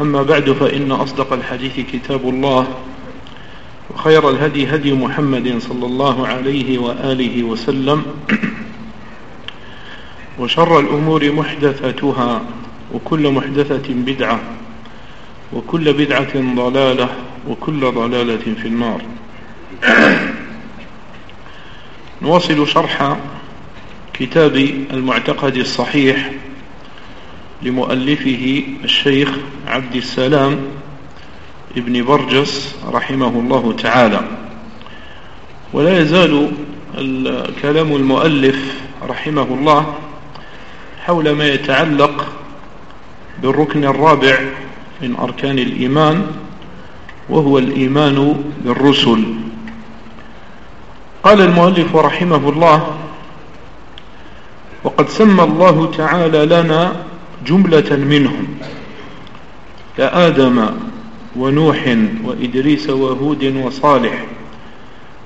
أما بعد فإن أصدق الحديث كتاب الله وخير الهدي هدي محمد صلى الله عليه وآله وسلم وشر الأمور محدثتها وكل محدثة بدعة وكل بدعة ضلالة وكل ضلالة في النار. نواصل شرح كتاب المعتقد الصحيح لمؤلفه الشيخ عبد السلام ابن برجس رحمه الله تعالى. ولا يزال كلام المؤلف رحمه الله حول ما يتعلق بالركن الرابع من أركان الإيمان وهو الإيمان بالرسل. قال المؤلف رحمه الله وقد سمى الله تعالى لنا جملة منهم كآدم ونوح وإدريس وهود وصالح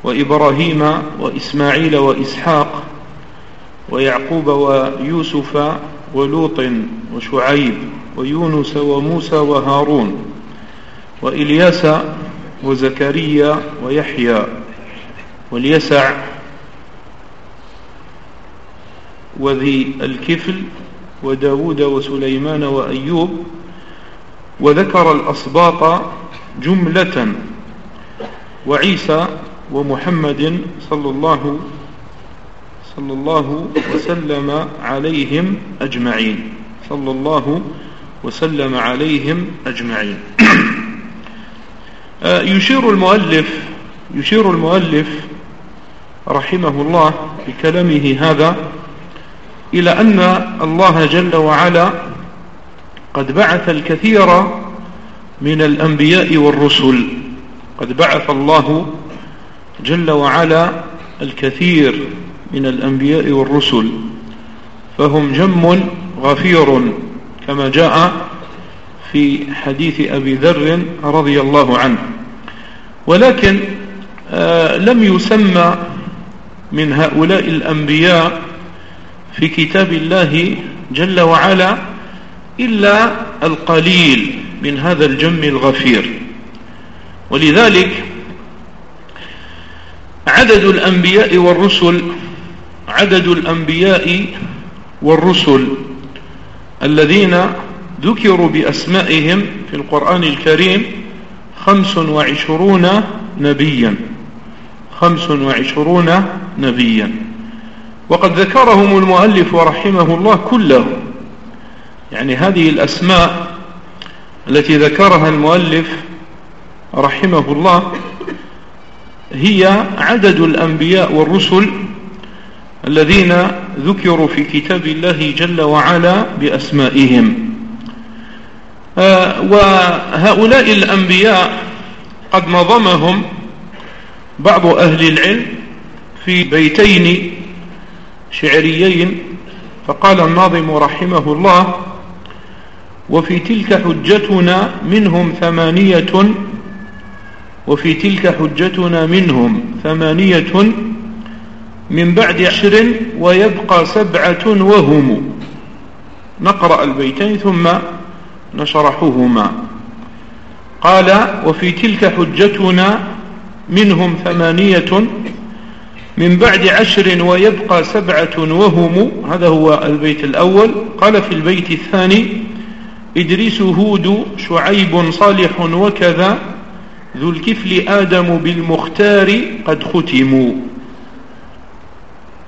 وإبراهيم وإسماعيل وإسحاق ويعقوب ويوسف ولوط وشعيب ويونس وموسى وهارون وإلياس وزكريا ويحيى واليسع وذي الكفل وداود وسليمان وأيوب وذكر الأصباط جملة وعيسى ومحمد صلى الله صلى الله وسلم عليهم أجمعين. صلى الله وسلم عليهم أجمعين. آه، يشير المؤلف يشير المؤلف رحمه الله بكلامه هذا إلى أن الله جل وعلا قد بعث الكثير من الأنبياء والرسل. قد بعث الله جل وعلا الكثير من الأنبياء والرسل. فهم جم غفير كما جاء في حديث أبي ذر رضي الله عنه. ولكن آه لم يسمى من هؤلاء الأنبياء في كتاب الله جل وعلا إلا القليل من هذا الجم الغفير. ولذلك عدد الأنبياء والرسل عدد الأنبياء والرسل الذين ذكروا بأسمائهم في القرآن الكريم خمس وعشرون نبيا خمس وعشرون نبيا. وقد ذكرهم المؤلف رحمه الله كلهم يعني هذه الأسماء التي ذكرها المؤلف رحمه الله هي عدد الأنبياء والرسل الذين ذكروا في كتاب الله جل وعلا بأسمائهم. آه، وهؤلاء الأنبياء قد نظمهم بعض أهل العلم في بيتين شعريين فقال الناظم رحمه الله وفي تلك حجتنا منهم ثمانية وفي تلك حجتنا منهم ثمانية من بعد عشر ويبقى سبعة وهم. نقرأ البيتين ثم نشرحهما. قال وفي تلك حجتنا منهم ثمانية من بعد عشر ويبقى سبعة وهم هذا هو البيت الأول. قال في البيت الثاني إدريس هود شعيب صالح وكذا ذو الكفل آدم بالمختار قد ختموا.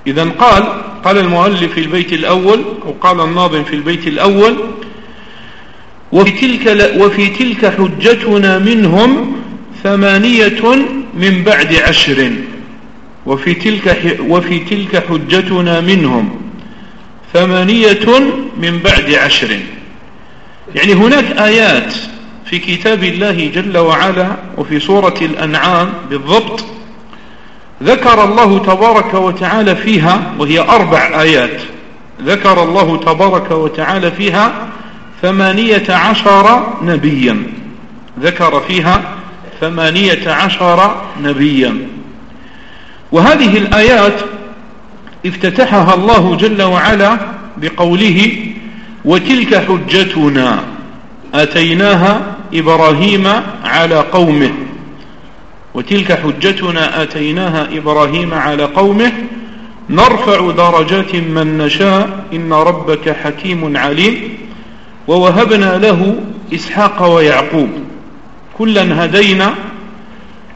إذا قال قال المؤلف في البيت الأول أو قال الناظم في البيت الأول وفي تلك, وفي تلك حجتنا منهم ثمانية من بعد عشر. وفي تلك, وفي تلك حجتنا منهم ثمانية من بعد عشر. يعني هناك آيات في كتاب الله جل وعلا وفي سورة الأنعام بالضبط ذكر الله تبارك وتعالى فيها وهي أربع آيات. ذكر الله تبارك وتعالى فيها ثمانية عشر نبيا. ذكر فيها ثمانية عشر نبيا. وهذه الآيات افتتحها الله جل وعلا بقوله وتلك حجتنا أتيناها إبراهيم على قومه. وتلك حجتنا آتيناها إبراهيم على قومه. نرفع درجات من نشاء. إن ربك حكيم عليم. ووهبنا له إسحاق ويعقوب. كلا هدينا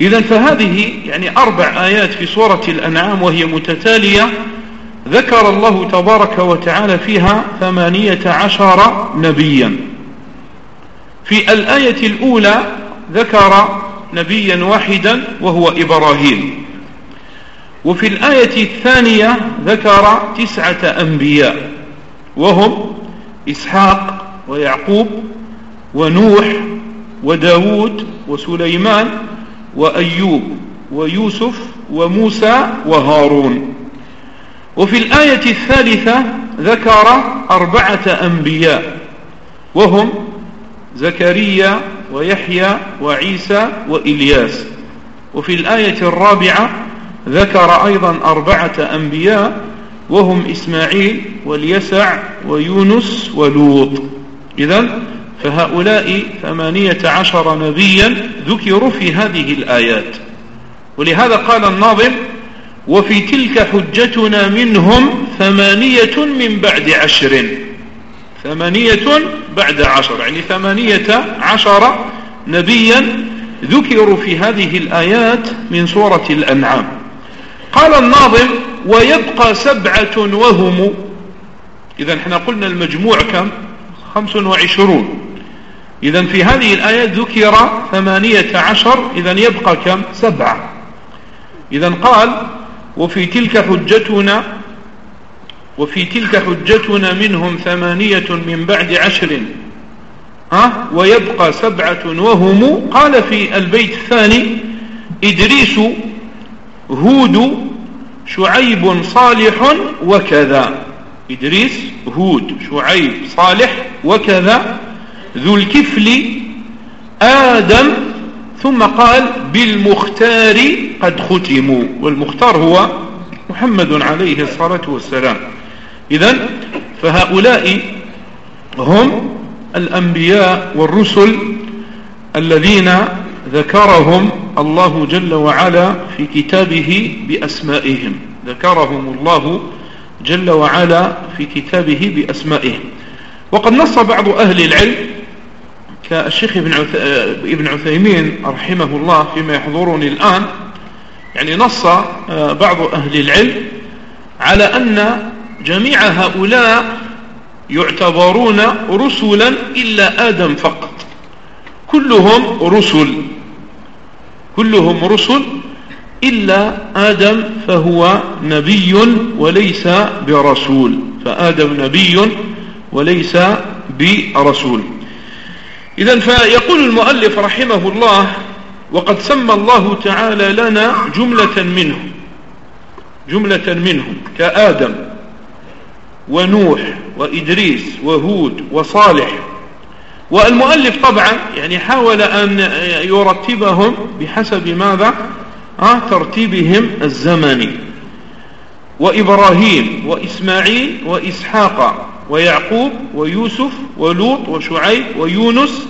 إذا فهذه يعني أربع آيات في سورة الأنعام وهي متتالية ذكر الله تبارك وتعالى فيها ثمانية عشر نبيا. في الآية الأولى ذكر نبيا واحدا وهو إبراهيم. وفي الآية الثانية ذكر تسعة أنبياء وهم إسحاق ويعقوب ونوح وداود وسليمان وأيوب ويوسف وموسى وهارون. وفي الآية الثالثة ذكر أربعة أنبياء وهم زكريا ويحيى وعيسى وإلياس. وفي الآية الرابعة ذكر أيضا أربعة أنبياء وهم إسماعيل واليسع ويونس ولوط. إذا فهؤلاء ثمانية عشر نبيا ذكروا في هذه الآيات. ولهذا قال الناظم وفي تلك حجتنا منهم ثمانية من بعد عشر. ثمانية بعد عشر يعني ثمانية عشر نبيا ذكروا في هذه الآيات من سورة الأنعام. قال الناظم ويبقى سبعة وهم. إذا إحنا قلنا المجموع كم؟ خمس وعشرون. إذا في هذه الآيات ذكر ثمانية عشر إذا يبقى كم؟ سبعة. إذا قال وفي تلك حجتنا وفي تلك حجتنا منهم ثمانية من بعد عشر ها؟ ويبقى سبعة وهم. قال في البيت الثاني إدريس هود شعيب صالح وكذا. إدريس هود شعيب صالح وكذا. ذو الكفل آدم ثم قال بالمختار قد ختموا والمختار هو محمد عليه الصلاة والسلام. إذا فهؤلاء هم الأنبياء والرسل الذين ذكرهم الله جل وعلا في كتابه بأسمائهم. ذكرهم الله جل وعلا في كتابه بأسمائهم. وقد نص بعض أهل العلم كالشيخ ابن, ابن عثيمين رحمه الله فيما يحضرني الآن يعني نص آه، بعض أهل العلم على أن جميع هؤلاء يعتبرون رسلا إلا آدم فقط. كلهم رسل. كلهم رسل إلا آدم فهو نبي وليس برسول. فآدم نبي وليس برسول. إذا فيقول المؤلف رحمه الله وقد سمى الله تعالى لنا جملة منهم جملة منهم كآدم ونوح وإدريس وهود وصالح. والمؤلف طبعا يعني حاول أن يرتبهم بحسب ماذا؟ آه ترتيبهم الزمني. وإبراهيم وإسماعيل وإسحاق. ويعقوب ويوسف ولوط وشعيب ويونس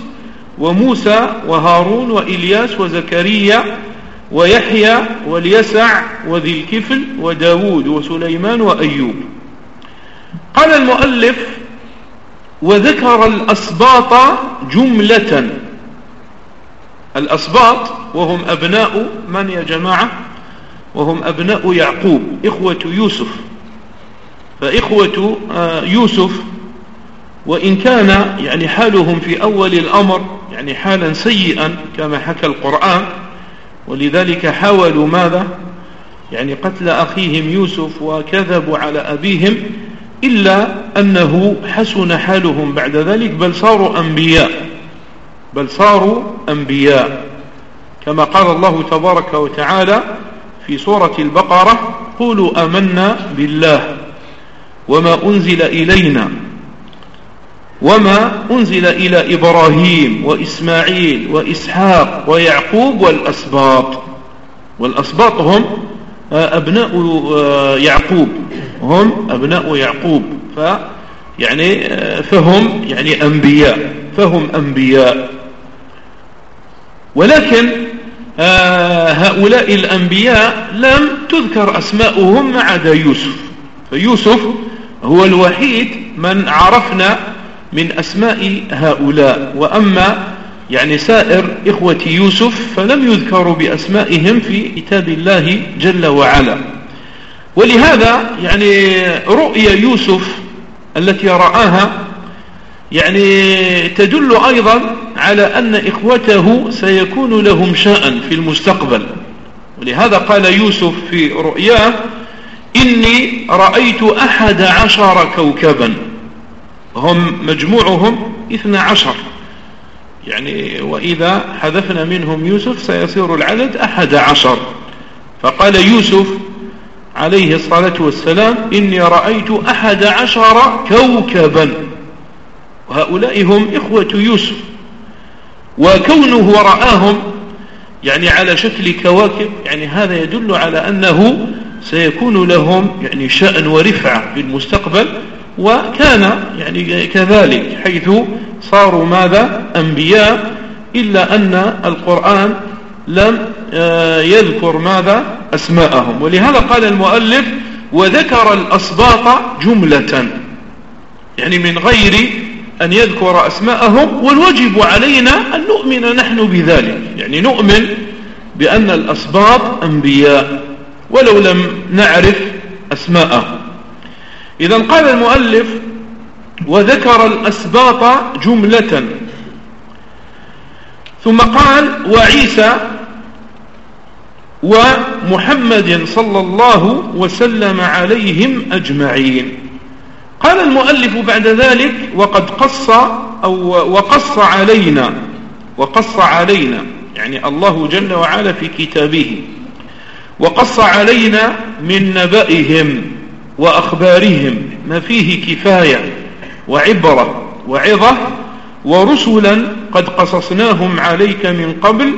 وموسى وهارون وإلياس وزكريا ويحيى واليسع وذي الكفل وداود وسليمان وأيوب. قال المؤلف وذكر الأسباط جملة. الأسباط وهم أبناء من يا جماعة؟ وهم أبناء يعقوب إخوة يوسف. فإخوة آه، يوسف وإن كان يعني حالهم في أول الأمر يعني حالا سيئا كما حكى القرآن ولذلك حاولوا ماذا؟ يعني قتل أخيهم يوسف وكذبوا على أبيهم إلا أنه حسن حالهم بعد ذلك بل صاروا أنبياء بل صاروا أنبياء. كما قال الله تبارك وتعالى في سورة البقرة قولوا أمنا بالله. وما أنزل إلينا وما أنزل إلى إبراهيم وإسماعيل وإسحاق ويعقوب والأسباط. والأسباط هم أبناء يعقوب. هم أبناء يعقوب. ف يعني فهم يعني أنبياء فهم أنبياء. ولكن هؤلاء الأنبياء لم تذكر أسماؤهم ما عدا يوسف فيوسف هو الوحيد من عرفنا من أسماء هؤلاء. وأما يعني سائر إخوة يوسف فلم يذكروا بأسمائهم في كتاب الله جل وعلا. ولهذا يعني رؤيا يوسف التي رآها يعني تدل أيضا على أن إخوته سيكون لهم شأن في المستقبل. ولهذا قال يوسف في رؤياه إني رأيت أحد عشر كوكبا. هم مجموعهم اثنى عشر. يعني وإذا حذفنا منهم يوسف سيصير العدد أحد عشر. فقال يوسف عليه الصلاة والسلام إني رأيت أحد عشر كوكبا. وهؤلاء هم إخوة يوسف. وكونه رآهم يعني على شكل كواكب يعني هذا يدل على أنه سيكون لهم يعني شأن ورفعة في المستقبل وكان يعني كذلك حيث صاروا ماذا؟ أنبياء إلا أن القرآن لم آه، يذكر ماذا؟ أسماءهم. ولهذا قال المؤلف وذكر الأصباط جملة. يعني من غير أن يذكر أسماءهم والواجب علينا أن نؤمن نحن بذلك. يعني نؤمن بأن الأسباط أنبياء ولو لم نعرف أسماءهم. إذا قال المؤلف وذكر الأسباط جملة. ثم قال وعيسى ومحمد صلى الله وسلم عليهم أجمعين. قال المؤلف بعد ذلك وقد قص أو وقص علينا وقص علينا يعني الله جل وعلا في كتابه وقص علينا من نبئهم وأخبارهم ما فيه كفاية وعبرة وعظة ورسلا قد قصصناهم عليك من قبل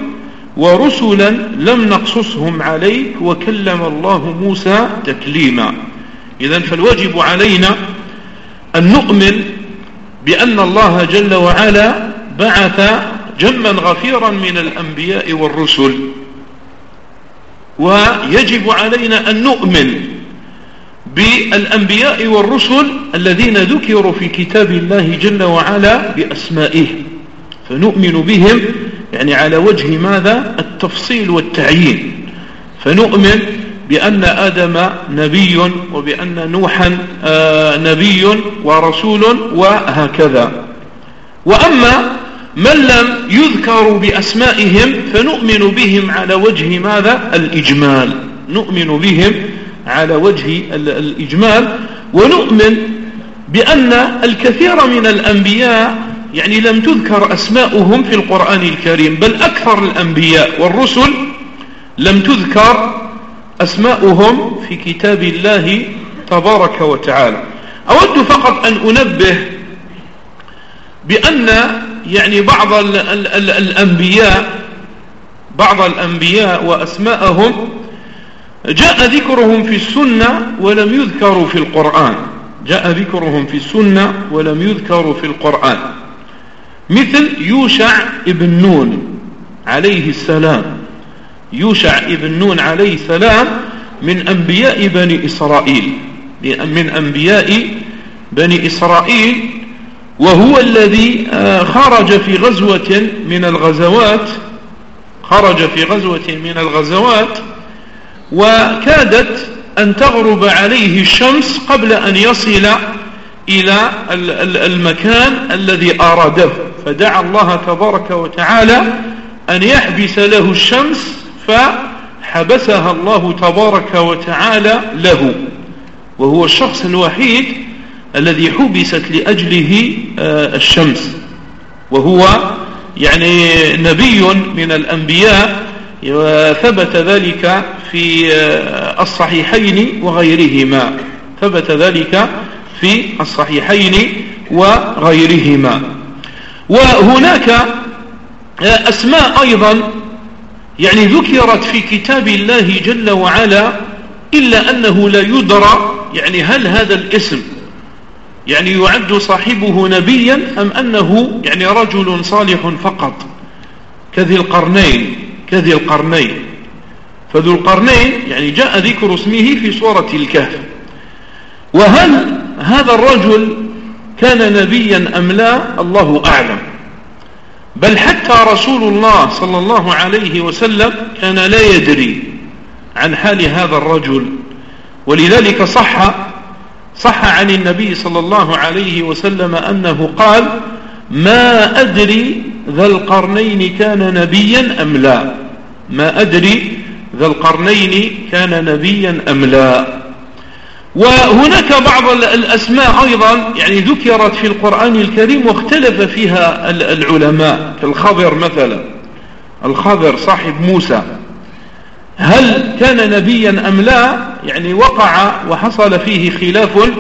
ورسلا لم نقصصهم عليك وكلم الله موسى تكليما. إذا فالواجب علينا أن نؤمن بأن الله جل وعلا بعث جما غفيرا من الأنبياء والرسل. ويجب علينا أن نؤمن بالأنبياء والرسل الذين ذكروا في كتاب الله جل وعلا بأسمائه. فنؤمن بهم يعني على وجه ماذا؟ التفصيل والتعيين. فنؤمن بأن آدم نبي وبأن نوحا آه، نبي ورسول وهكذا. وأما من لم يذكروا بأسمائهم فنؤمن بهم على وجه ماذا؟ الإجمال. نؤمن بهم على وجه الإجمال. ونؤمن بأن الكثير من الأنبياء يعني لم تذكر أسماؤهم في القرآن الكريم بل أكثر الأنبياء والرسل لم تذكر أسماؤهم في كتاب الله تبارك وتعالى. أود فقط أن أنبه بأن يعني بعض ال ال ال الأنبياء بعض الأنبياء وأسماءهم جاء ذكرهم في السنة ولم يذكروا في القرآن. جاء ذكرهم في السنة ولم يذكروا في القرآن. مثل يوشع ابن نون عليه السلام. يوشع ابن نون عليه السلام من أنبياء بني إسرائيل. من أنبياء بني إسرائيل وهو الذي آه، خرج في غزوة من الغزوات خرج في غزوة من الغزوات وكادت أن تغرب عليه الشمس قبل أن يصل إلى المكان الذي أراده. فدعا الله تبارك وتعالى أن يحبس له الشمس فحبسها الله تبارك وتعالى له. وهو الشخص الوحيد الذي حبست لأجله آه، الشمس. وهو يعني نبي من الأنبياء ثبت ذلك في آه، الصحيحين وغيرهما. ثبت ذلك في الصحيحين وغيرهما. وهناك آه، أسماء أيضا يعني ذكرت في كتاب الله جل وعلا إلا أنه لا يدرى يعني هل هذا الاسم يعني يعد صاحبه نبيا أم أنه يعني رجل صالح فقط؟ كذي القرنين كذي القرنين. فذو القرنين يعني جاء ذكر اسمه في سورة الكهف. وهل هذا الرجل كان نبيا أم لا؟ الله أعلم. بل حتى رسول الله صلى الله عليه وسلم كان لا يدري عن حال هذا الرجل. ولذلك صح صح عن النبي صلى الله عليه وسلم أنه قال ما أدري ذا القرنين كان نبيا أم لا. ما أدري ذا القرنين كان نبيا أم لا. وهناك بعض الأسماء أيضا يعني ذكرت في القرآن الكريم واختلف فيها العلماء. كالخضر مثلا الخضر صاحب موسى. هل كان نبيا أم لا؟ يعني وقع وحصل فيه خلاف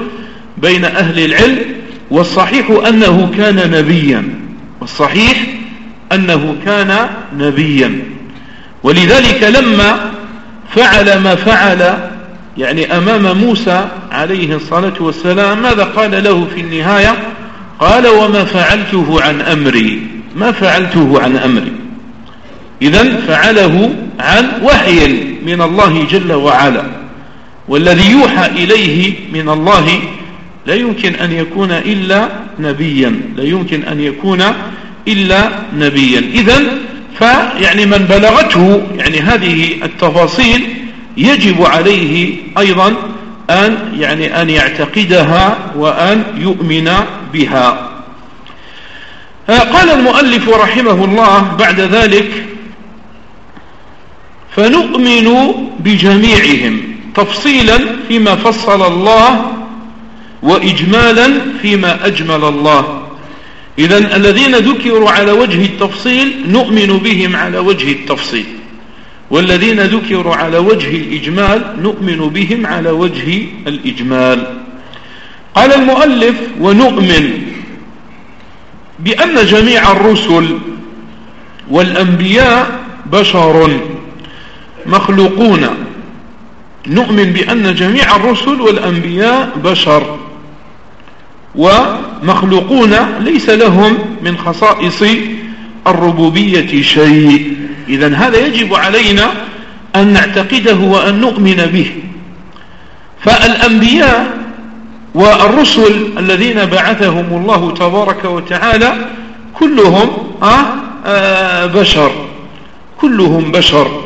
بين أهل العلم والصحيح أنه كان نبيا. والصحيح أنه كان نبيا. ولذلك لما فعل ما فعل يعني أمام موسى عليه الصلاة والسلام ماذا قال له في النهاية؟ قال وما فعلته عن أمري. ما فعلته عن أمري. إذا فعله عن وحي من الله جل وعلا. والذي يوحى إليه من الله لا يمكن أن يكون إلا نبيا. لا يمكن أن يكون إلا نبيا. إذا فيعني من بلغته يعني هذه التفاصيل يجب عليه أيضا أن يعني أن يعتقدها وأن يؤمن بها. قال المؤلف رحمه الله بعد ذلك فنؤمن بجميعهم تفصيلا فيما فصل الله وإجمالا فيما أجمل الله. إذا الذين ذكروا على وجه التفصيل نؤمن بهم على وجه التفصيل. والذين ذكروا على وجه الإجمال نؤمن بهم على وجه الإجمال. قال المؤلف ونؤمن بأن جميع الرسل والأنبياء بشر مخلوقون. نؤمن بأن جميع الرسل والأنبياء بشر ومخلوقون. ليس لهم من خصائص الربوبية شيء. إذا هذا يجب علينا أن نعتقده وأن نؤمن به. فالأنبياء والرسل الذين بعثهم الله تبارك وتعالى كلهم آه، آه، بشر. كلهم بشر.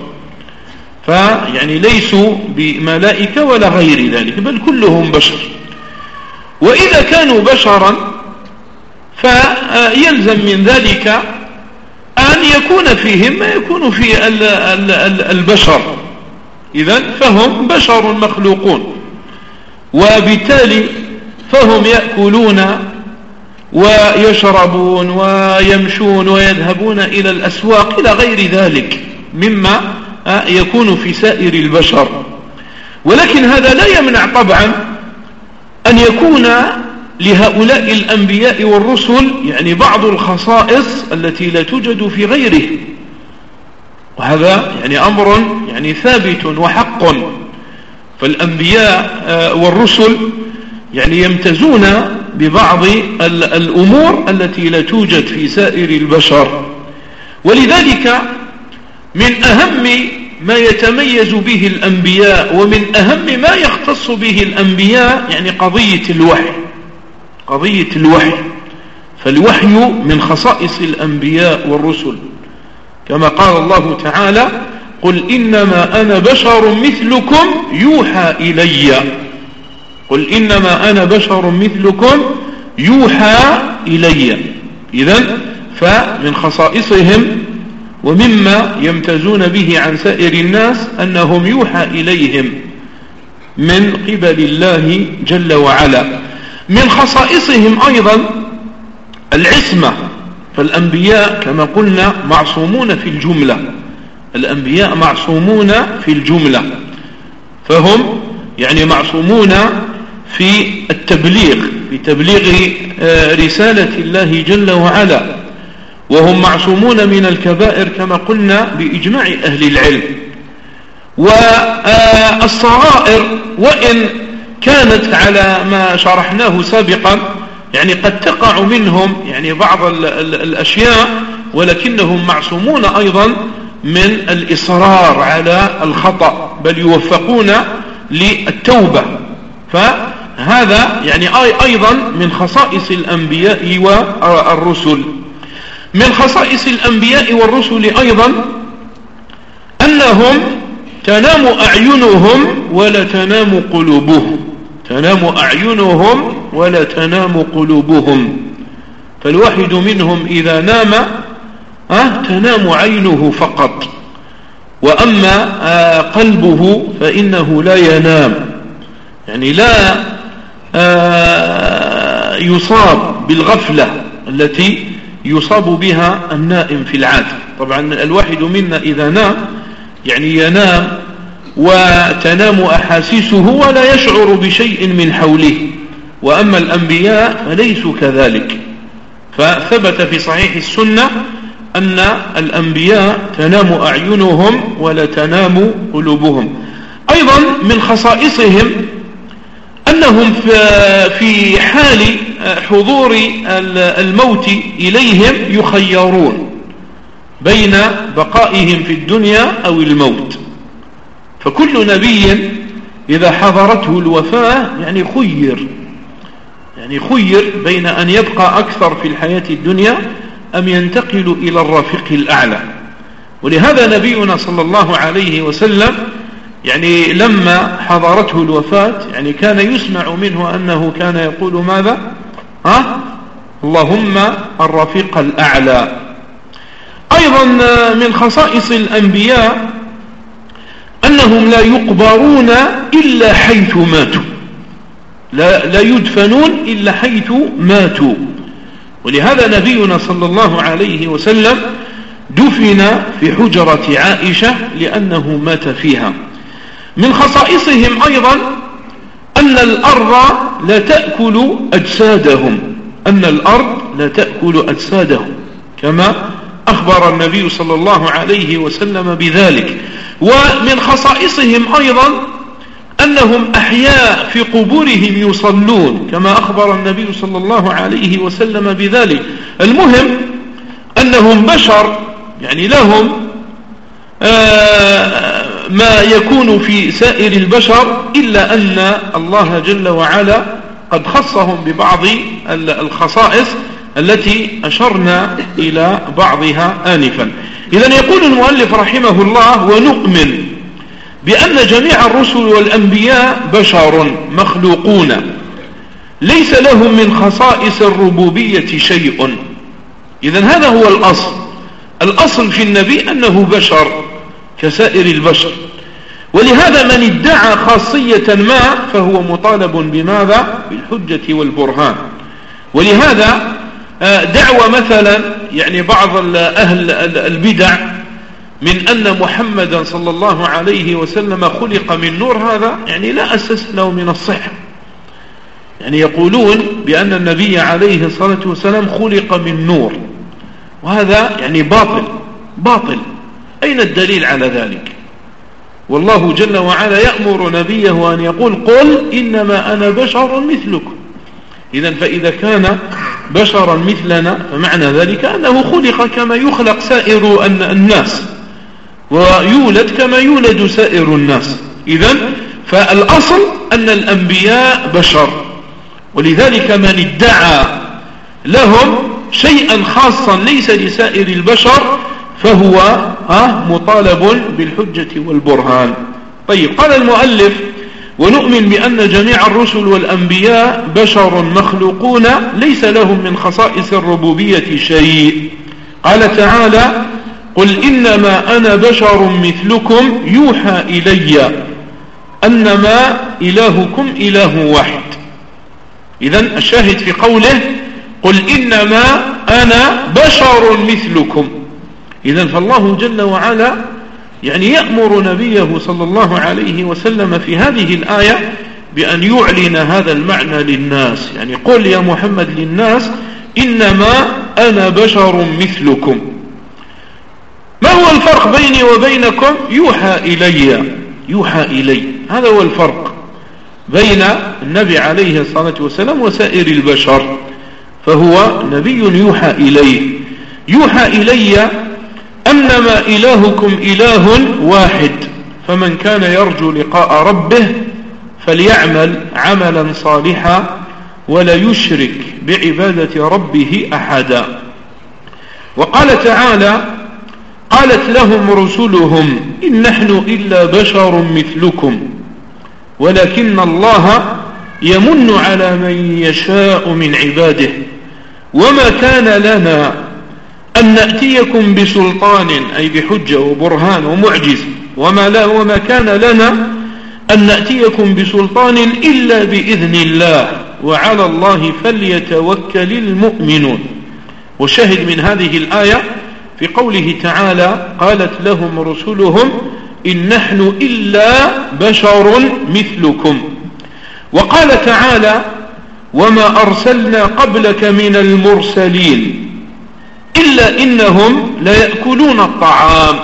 فيعني ليسوا بملائكة ولا غير ذلك بل كلهم بشر. وإذا كانوا بشرا فيلزم من ذلك أن يكون فيهم ما يكون في البشر. إذا فهم بشر مخلوقون. وبالتالي فهم يأكلون ويشربون ويمشون ويذهبون إلى الأسواق إلى غير ذلك مما يكون في سائر البشر. ولكن هذا لا يمنع طبعا أن يكون لهؤلاء الأنبياء والرسل يعني بعض الخصائص التي لا توجد في غيره. وهذا يعني أمر يعني ثابت وحق. فالأنبياء آه، والرسل يعني يمتزون ببعض الأمور التي لا توجد في سائر البشر. ولذلك من أهم ما يتميز به الأنبياء ومن أهم ما يختص به الأنبياء يعني قضية الوحي. قضية الوحي. فالوحي من خصائص الأنبياء والرسل. كما قال الله تعالى قل إنما أنا بشر مثلكم يوحى إلي. قل إنما أنا بشر مثلكم يوحى إلي. إذا فمن خصائصهم ومما يمتازون به عن سائر الناس أنهم يوحى إليهم من قبل الله جل وعلا. من خصائصهم أيضا العصمة فالأنبياء كما قلنا معصومون في الجملة. الأنبياء معصومون في الجملة. فهم يعني معصومون في التبليغ في تبليغ آه، رسالة الله جل وعلا. وهم معصومون من الكبائر كما قلنا بإجماع أهل العلم. والصغائر وإن كانت على ما شرحناه سابقا يعني قد تقع منهم يعني بعض الأشياء ولكنهم معصومون أيضا من الإصرار على الخطأ بل يوفقون للتوبة. فهذا يعني أيضا من خصائص الأنبياء والرسل. من خصائص الأنبياء والرسل أيضا أنهم تنام أعينهم ولا تنام قلوبهم. تنام أعينهم ولا تنام قلوبهم. فالواحد منهم إذا نام أه تنام عينه فقط. وأما آه قلبه فإنه لا ينام. يعني لا آه يصاب بالغفلة التي يصاب بها النائم في العادة طبعا الواحد منا إذا نام يعني ينام وتنام أحاسيسه ولا يشعر بشيء من حوله. وأما الأنبياء فليسوا كذلك. فثبت في صحيح السنة أن الأنبياء تنام أعينهم ولا تنام قلوبهم. أيضا من خصائصهم أنهم في حال حضور الموت إليهم يخيرون. بين بقائهم في الدنيا أو الموت. فكل نبي إذا حضرته الوفاة يعني خير يعني خير بين أن يبقى أكثر في الحياة الدنيا أم ينتقل إلى الرفيق الأعلى. ولهذا نبينا صلى الله عليه وسلم يعني لما حضرته الوفاة يعني كان يسمع منه أنه كان يقول ماذا؟ ها؟ اللهم الرفيق الأعلى. أيضا من خصائص الأنبياء أنهم لا يقبرون إلا حيث ماتوا. لا, لا يدفنون إلا حيث ماتوا. ولهذا نبينا صلى الله عليه وسلم دفن في حجرة عائشة لأنه مات فيها. من خصائصهم أيضا أن الأرض لا تأكل أجسادهم. أن الأرض لا تأكل أجسادهم. كما أخبر النبي صلى الله عليه وسلم بذلك. ومن خصائصهم أيضا أنهم أحياء في قبورهم يصلون كما أخبر النبي صلى الله عليه وسلم بذلك. المهم أنهم بشر يعني لهم آه، ما يكون في سائر البشر إلا أن الله جل وعلا قد خصهم ببعض الخصائص. التي أشرنا إلى بعضها آنفا. إذا يقول المؤلف رحمه الله ونؤمن بأن جميع الرسل والأنبياء بشر مخلوقون. ليس لهم من خصائص الربوبية شيء. إذا هذا هو الأصل. الأصل في النبي أنه بشر كسائر البشر. ولهذا من ادعى خاصية ما فهو مطالب بماذا؟ بالحجة والبرهان. ولهذا دعوة مثلا يعني بعض أهل البدع من أن محمدا صلى الله عليه وسلم خلق من نور هذا يعني لا أسس له من الصحة. يعني يقولون بأن النبي عليه الصلاة والسلام خلق من نور وهذا يعني باطل باطل. أين الدليل على ذلك؟ والله جل وعلا يأمر نبيه أن يقول قل إنما أنا بشر مثلكم. إذا فإذا كان بشرا مثلنا فمعنى ذلك أنه خلق كما يخلق سائر الناس ويولد كما يولد سائر الناس. إذا فالأصل أن الأنبياء بشر. ولذلك من ادعى لهم شيئا خاصا ليس لسائر البشر فهو مطالب بالحجة والبرهان. طيب قال المؤلف ونؤمن بأن جميع الرسل والأنبياء بشر مخلوقون ليس لهم من خصائص الربوبية شيء. قال تعالى قل إنما أنا بشر مثلكم يوحى إلي أنما إلهكم إله واحد. إذا الشاهد في قوله قل إنما أنا بشر مثلكم. إذا فالله جل وعلا يعني يأمر نبيه صلى الله عليه وسلم في هذه الآية بأن يعلن هذا المعنى للناس. يعني قل يا محمد للناس إنما أنا بشر مثلكم. ما هو الفرق بيني وبينكم؟ يوحى إلي يوحى إلي. هذا هو الفرق بين النبي عليه الصلاة والسلام وسائر البشر فهو نبي يوحى إليه يوحى إلي أنما إلهكم إله واحد فمن كان يرجو لقاء ربه فليعمل عملا صالحا ولا يشرك بعبادة ربه أحدا. وقال تعالى قالت لهم رسلهم إن نحن إلا بشر مثلكم ولكن الله يمن على من يشاء من عباده وما كان لنا أن نأتيكم بسلطان أي بحجة وبرهان ومعجز. وما, لا وما كان لنا أن نأتيكم بسلطان إلا بإذن الله. وعلى الله فليتوكل المؤمنون. وشهد من هذه الآية في قوله تعالى قالت لهم رسلهم إن نحن إلا بشر مثلكم. وقال تعالى وما أرسلنا قبلك من المرسلين. إلا إنهم ليأكلون الطعام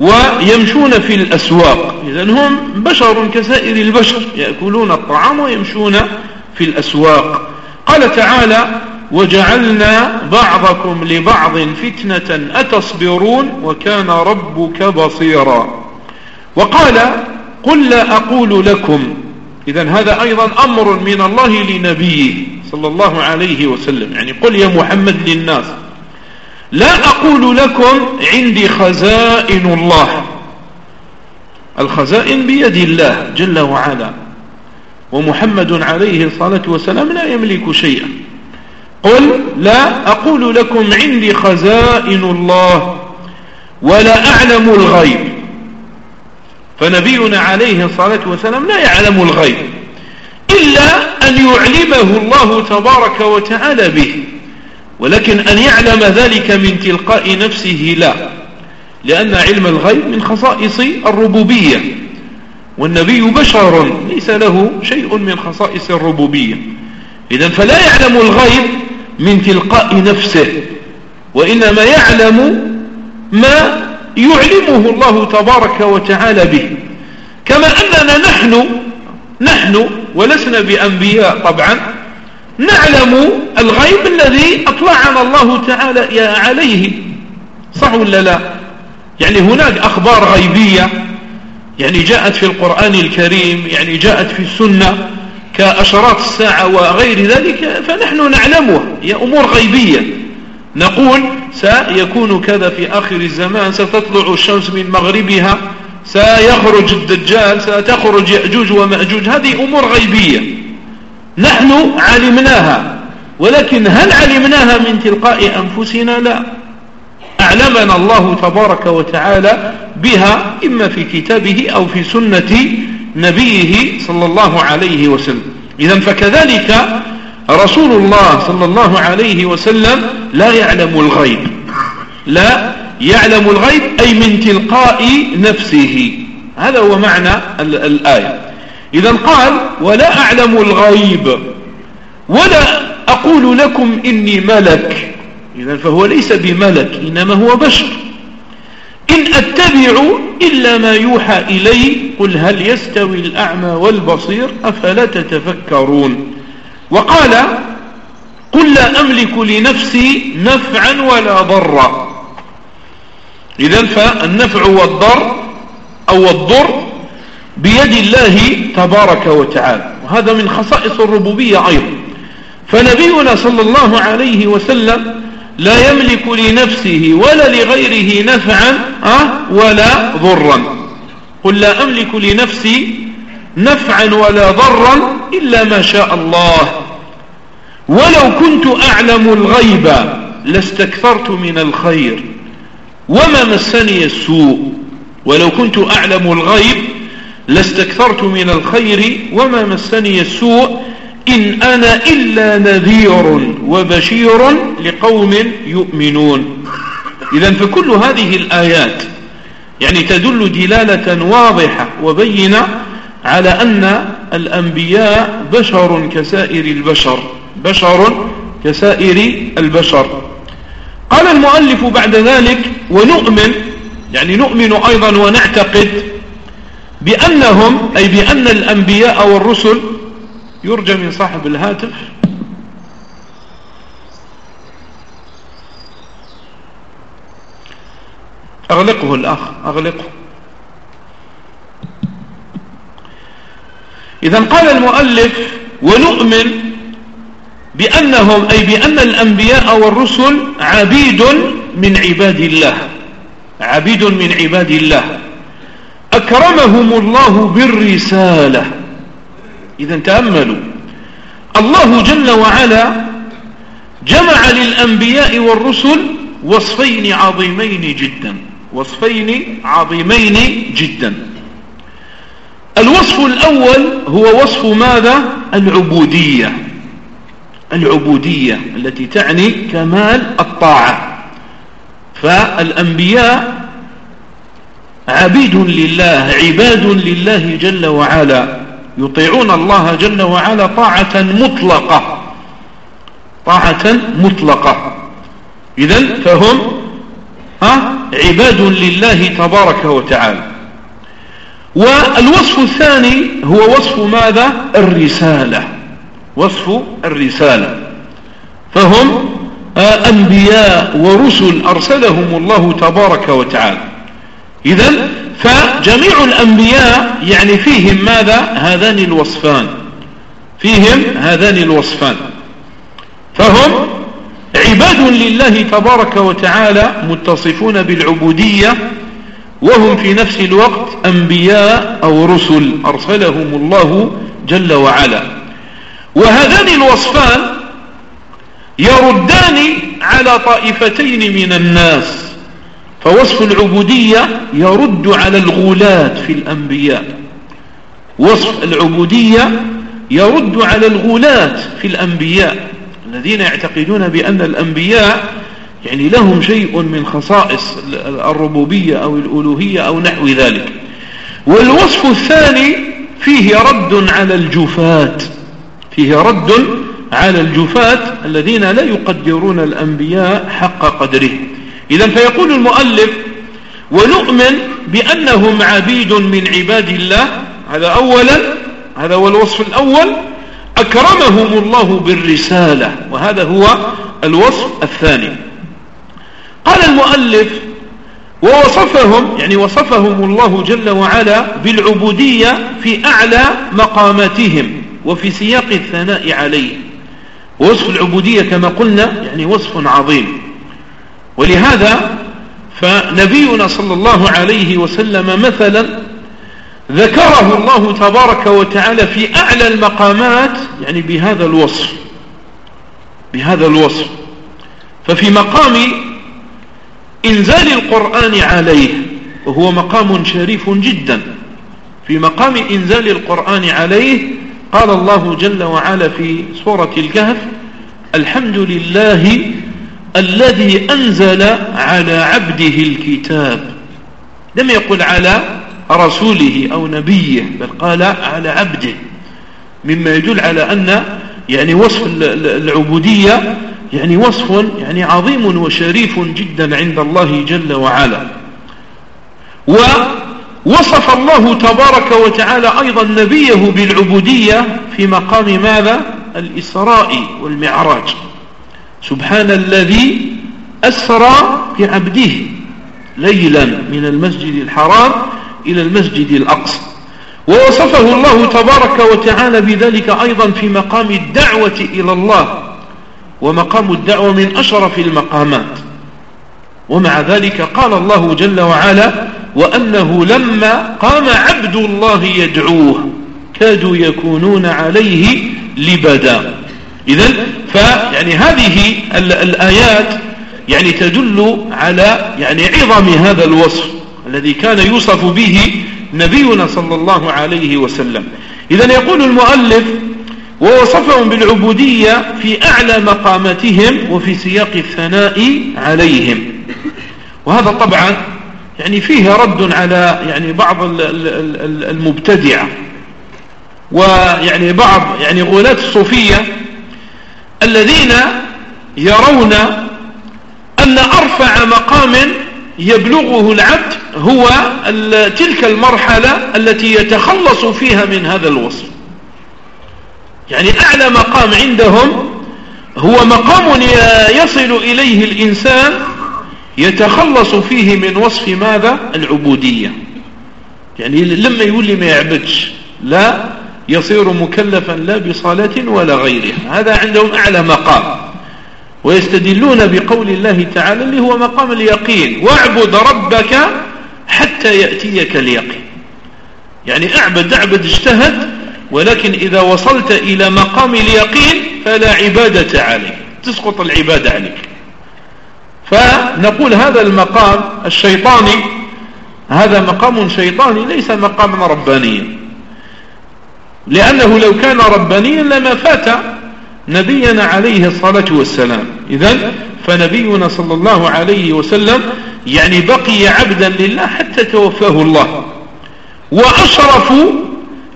ويمشون في الأسواق. إذا هم بشر كسائر البشر يأكلون الطعام ويمشون في الأسواق. قال تعالى وجعلنا بعضكم لبعض فتنة أتصبرون وكان ربك بصيرا. وقال قل لا أقول لكم. إذا هذا أيضا أمر من الله لنبيه. صلى الله عليه وسلم. يعني قل يا محمد للناس لا أقول لكم عندي خزائن الله. الخزائن بيد الله جل وعلا. ومحمد عليه الصلاة والسلام لا يملك شيئا. قل لا أقول لكم عندي خزائن الله ولا أعلم الغيب. فنبينا عليه الصلاة والسلام لا يعلم الغيب إلا أن يعلمه الله تبارك وتعالى به ولكن أن يعلم ذلك من تلقاء نفسه لا لأن علم الغيب من خصائص الربوبية والنبي بشر ليس له شيء من خصائص الربوبية. إذا فلا يعلم الغيب من تلقاء نفسه وإنما يعلم ما يعلمه الله تبارك وتعالى به. كما أننا نحن نحن ولسنا بأنبياء طبعا نعلم الغيب الذي أطلعنا الله تعالى عليه. صح ولا لا؟ يعني هناك أخبار غيبية يعني جاءت في القرآن الكريم يعني جاءت في السنة كأشراط الساعة وغير ذلك فنحن نعلمها. هي أمور غيبية. نقول سيكون كذا في آخر الزمان ستطلع الشمس من مغربها سيخرج الدجال ستخرج يأجوج ومأجوج هذه أمور غيبية. نحن علمناها ولكن هل علمناها من تلقاء أنفسنا؟ لا. أعلمنا الله تبارك وتعالى بها إما في كتابه أو في سنة نبيه صلى الله عليه وسلم. إذا فكذلك رسول الله صلى الله عليه وسلم لا يعلم الغيب لا يعلم الغيب أي من تلقاء نفسه. هذا هو معنى الآية. إذا قال ولا أعلم الغيب ولا أقول لكم إني ملك. إذا فهو ليس بملك إنما هو بشر. إن أتبع إلا ما يوحى إلي قل هل يستوي الأعمى والبصير؟ أفلا تتفكرون. وقال قل لا أملك لنفسي نفعا ولا ضرا. إذا فالنفع والضر أو الضر بيد الله تبارك وتعالى. وهذا من خصائص الربوبية أيضا. فنبينا صلى الله عليه وسلم لا يملك لنفسه ولا لغيره نفعا أه ولا ضرا. قل لا أملك لنفسي نفعا ولا ضرا إلا ما شاء الله. ولو كنت أعلم الغيب لاستكثرت من الخير. وما مسني السوء؟ ولو كنت أعلم الغيب لاستكثرت من الخير وما مسني السوء؟ إن أنا إلا نذير وبشير لقوم يؤمنون. إذا فكل هذه الآيات يعني تدل دلالة واضحة وبينة على أن الأنبياء بشر كسائر البشر بشر كسائر البشر. قال المؤلف بعد ذلك ونؤمن يعني نؤمن أيضا ونعتقد بأنهم أي بأن الأنبياء والرسل يرجى من صاحب الهاتف. أغلقه الأخ أغلقه. إذا قال المؤلف ونؤمن بأنهم أي بأن الأنبياء والرسل عبيد من عباد الله. عبيد من عباد الله. أكرمهم الله بالرسالة. إذا تأملوا. الله جل وعلا جمع للأنبياء والرسل وصفين عظيمين جدا. وصفين عظيمين جدا. الوصف الأول هو وصف ماذا؟ العبودية. العبودية التي تعني كمال الطاعة. فالأنبياء عبيد لله عباد لله جل وعلا يطيعون الله جل وعلا طاعة مطلقة طاعة مطلقة. إذن فهم ها عباد لله تبارك وتعالى. والوصف الثاني هو وصف ماذا؟ الرسالة. وصف الرسالة. فهم أنبياء ورسل أرسلهم الله تبارك وتعالى. إذا فجميع الأنبياء يعني فيهم ماذا؟ هذان الوصفان. فيهم هذان الوصفان. فهم عباد لله تبارك وتعالى متصفون بالعبودية وهم في نفس الوقت أنبياء أو رسل أرسلهم الله جل وعلا. وهذان الوصفان يردان على طائفتين من الناس فوصف العبودية يرد على الغولات في الأنبياء. وصف العبودية يرد على الغولات في الأنبياء. الذين يعتقدون بأن الأنبياء يعني لهم شيء من خصائص الربوبية أو الألوهية أو نحو ذلك. والوصف الثاني فيه رد على الجفات فيه رد على الجفات الذين لا يقدرون الأنبياء حق قدره. إذا فيقول المؤلف ونؤمن بأنهم عبيد من عباد الله. هذا أولا هذا هو الوصف الأول. أكرمهم الله بالرسالة وهذا هو الوصف الثاني. قال المؤلف ووصفهم يعني وصفهم الله جل وعلا بالعبودية في أعلى مقاماتهم. وفي سياق الثناء عليه. وصف العبودية كما قلنا يعني وصف عظيم. ولهذا فنبينا صلى الله عليه وسلم مثلا ذكره الله تبارك وتعالى في أعلى المقامات يعني بهذا الوصف. بهذا الوصف. ففي مقام إنزال القرآن عليه وهو مقام شريف جدا. في مقام إنزال القرآن عليه قال الله جل وعلا في سورة الكهف الحمد لله الذي أنزل على عبده الكتاب. لم يقل على رسوله أو نبيه بل قال على عبده. مما يدل على أن يعني وصف العبودية يعني وصف يعني عظيم وشريف جدا عند الله جل وعلا. ووصف الله تبارك وتعالى أيضا نبيه بالعبودية في مقام ماذا؟ الإسراء والمعراج. سبحان الذي أسرى بعبده ليلا من المسجد الحرام إلى المسجد الأقصى. ووصفه الله تبارك وتعالى بذلك أيضا في مقام الدعوة إلى الله. ومقام الدعوة من أشرف المقامات. ومع ذلك قال الله جل وعلا وأنه لما قام عبد الله يدعوه كادوا يكونون عليه لبدا. إذا فيعني هذه الآيات يعني تدل على يعني عظم هذا الوصف الذي كان يوصف به نبينا صلى الله عليه وسلم. إذا يقول المؤلف ووصفهم بالعبودية في أعلى مقاماتهم وفي سياق الثناء عليهم. وهذا طبعا يعني فيه رد على يعني بعض المبتدعة. ويعني بعض يعني غلاة الصوفية الذين يرون أن أرفع مقام يبلغه العبد هو تلك المرحلة التي يتخلص فيها من هذا الوصف. يعني أعلى مقام عندهم هو مقام يصل إليه الإنسان يتخلص فيه من وصف ماذا؟ العبودية. يعني لما يقول لي ما يعبدش لا يصير مكلفا لا بصلاة ولا غيرها. هذا عندهم أعلى مقام. ويستدلون بقول الله تعالى اللي هو مقام اليقين. واعبد ربك حتى يأتيك اليقين. يعني أعبد أعبد اجتهد ولكن إذا وصلت إلى مقام اليقين فلا عبادة عليك. تسقط العبادة عليك. فنقول هذا المقام الشيطاني هذا مقام شيطاني ليس مقاما ربانيا. لأنه لو كان ربانيا لما فات نبينا عليه الصلاة والسلام. إذا فنبينا صلى الله عليه وسلم يعني بقي عبدا لله حتى توفاه الله. وأشرف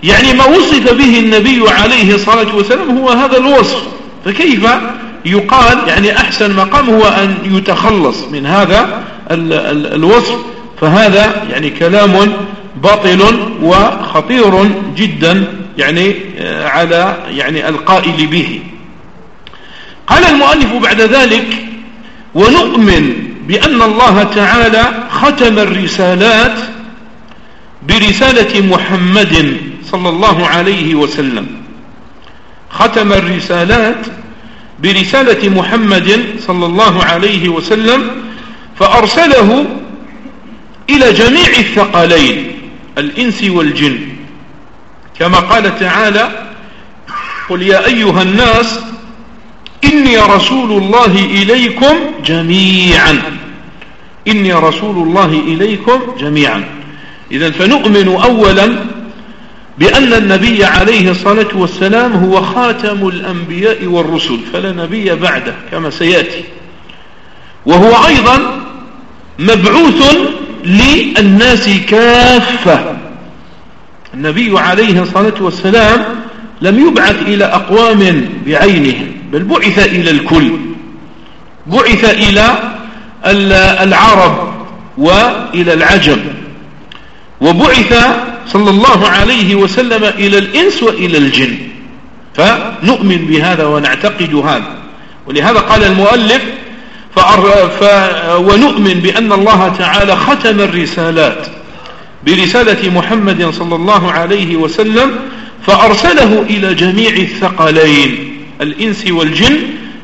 يعني ما وصف به النبي عليه الصلاة والسلام هو هذا الوصف. فكيف؟ يقال يعني أحسن مقام هو أن يتخلص من هذا الوصف فهذا يعني كلام باطل وخطير جدا يعني آه، على يعني القائل به. قال المؤلف بعد ذلك ونؤمن بأن الله تعالى ختم الرسالات برسالة محمد صلى الله عليه وسلم. ختم الرسالات برسالة محمد صلى الله عليه وسلم فأرسله إلى جميع الثقلين الإنس والجن. كما قال تعالى قل يا أيها الناس إني رسول الله إليكم جميعا. إني رسول الله إليكم جميعا. إذا فنؤمن أولا بأن النبي عليه الصلاة والسلام هو خاتم الأنبياء والرسل فلا نبي بعده كما سيأتي. وهو أيضا مبعوث للناس كافة. النبي عليه الصلاة والسلام لم يبعث إلى أقوام بعينهم بل بعث إلى الكل. بعث إلى العرب وإلى العجم. وبعث صلى الله عليه وسلم إلى الإنس وإلى الجن. فنؤمن بهذا ونعتقد هذا. ولهذا قال المؤلف ف... ونؤمن بأن الله تعالى ختم الرسالات برسالة محمد صلى الله عليه وسلم فأرسله إلى جميع الثقلين الإنس والجن.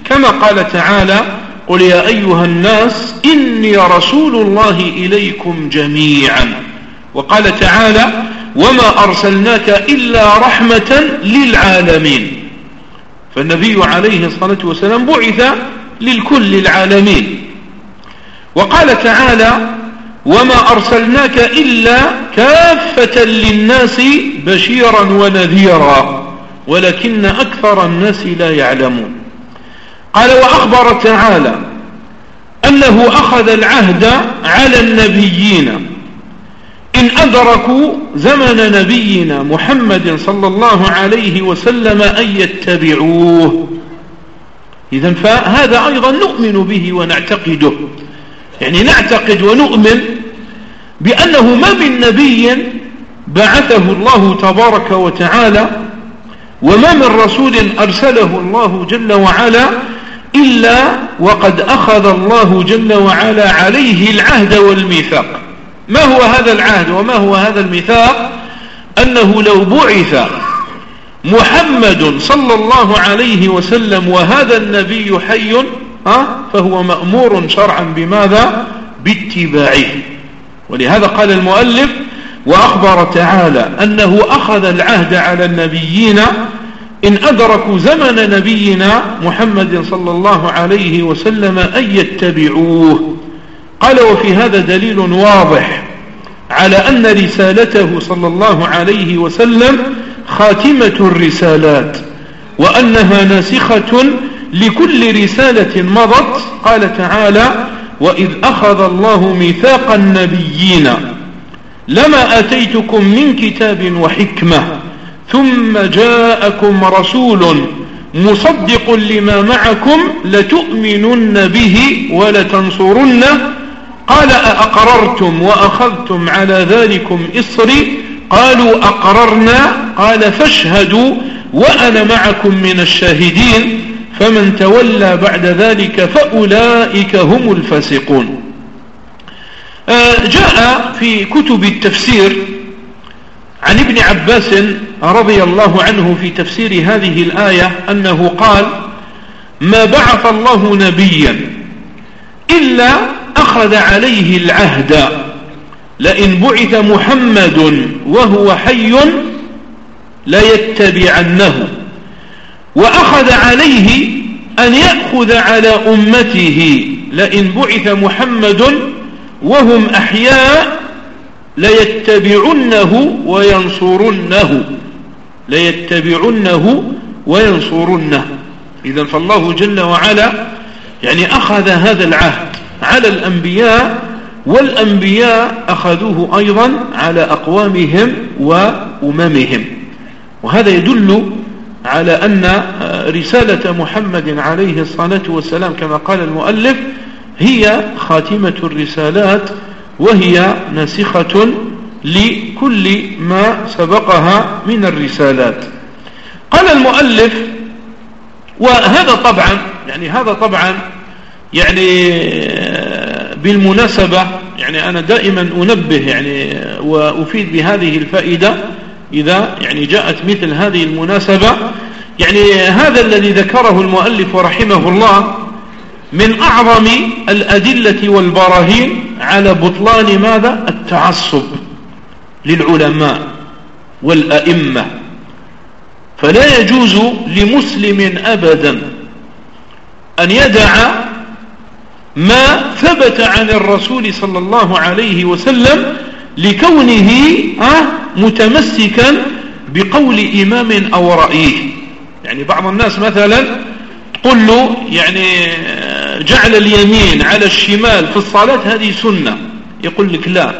كما قال تعالى قل يا أيها الناس إني رسول الله إليكم جميعا. وقال تعالى وما أرسلناك إلا رحمة للعالمين. فالنبي عليه الصلاة والسلام بعث للكل العالمين. وقال تعالى وما أرسلناك إلا كافة للناس بشيرا ونذيرا ولكن أكثر الناس لا يعلمون. قال وأخبر تعالى أنه أخذ العهد على النبيين. إن أدركوا زمن نبينا محمد صلى الله عليه وسلم أن يتبعوه. إذا فهذا أيضا نؤمن به ونعتقده. يعني نعتقد ونؤمن بأنه ما من نبي بعثه الله تبارك وتعالى وما من رسول أرسله الله جل وعلا إلا وقد أخذ الله جل وعلا عليه العهد والميثاق. ما هو هذا العهد وما هو هذا الميثاق؟ أنه لو بعث محمد صلى الله عليه وسلم وهذا النبي حي فهو مأمور شرعا بماذا؟ باتباعه. ولهذا قال المؤلف وأخبر تعالى أنه أخذ العهد على النبيين إن أدركوا زمن نبينا محمد صلى الله عليه وسلم أن يتبعوه. قال وفي هذا دليل واضح على أن رسالته صلى الله عليه وسلم خاتمة الرسالات وأنها ناسخة لكل رسالة مضت. قال تعالى وإذ أخذ الله ميثاق النبيين لما أتيتكم من كتاب وحكمة ثم جاءكم رسول مصدق لما معكم لتؤمنن به ولتنصرنه قال أأقررتم وأخذتم على ذلكم إصري؟ قالوا أقررنا. قال فاشهدوا وأنا معكم من الشاهدين فمن تولى بعد ذلك فأولئك هم الفاسقون. آه، جاء في كتب التفسير عن ابن عباس رضي الله عنه في تفسير هذه الآية أنه قال ما بعث الله نبيا إلا أخذ عليه العهد. لئن بعث محمد وهو حي ليتبعنه. وأخذ عليه أن يأخذ على أمته. لئن بعث محمد وهم أحياء ليتبعنه وينصرنه. ليتبعنه وينصرنه. إذا فالله جل وعلا يعني أخذ هذا العهد على الأنبياء والأنبياء أخذوه أيضا على أقوامهم وأممهم. وهذا يدل على أن رسالة محمد عليه الصلاة والسلام كما قال المؤلف هي خاتمة الرسالات وهي ناسخة لكل ما سبقها من الرسالات. قال المؤلف وهذا طبعا يعني هذا طبعا يعني بالمناسبة يعني أنا دائما أنبه يعني وأفيد بهذه الفائدة إذا يعني جاءت مثل هذه المناسبة. يعني هذا الذي ذكره المؤلف رحمه الله من أعظم الأدلة والبراهين على بطلان ماذا؟ التعصب للعلماء والأئمة. فلا يجوز لمسلم أبدا أن يدع ما ثبت عن الرسول صلى الله عليه وسلم لكونه متمسكا بقول إمام أو رأيه. يعني بعض الناس مثلا تقول له يعني جعل اليمين على الشمال في الصلاة هذه سنة. يقول لك لا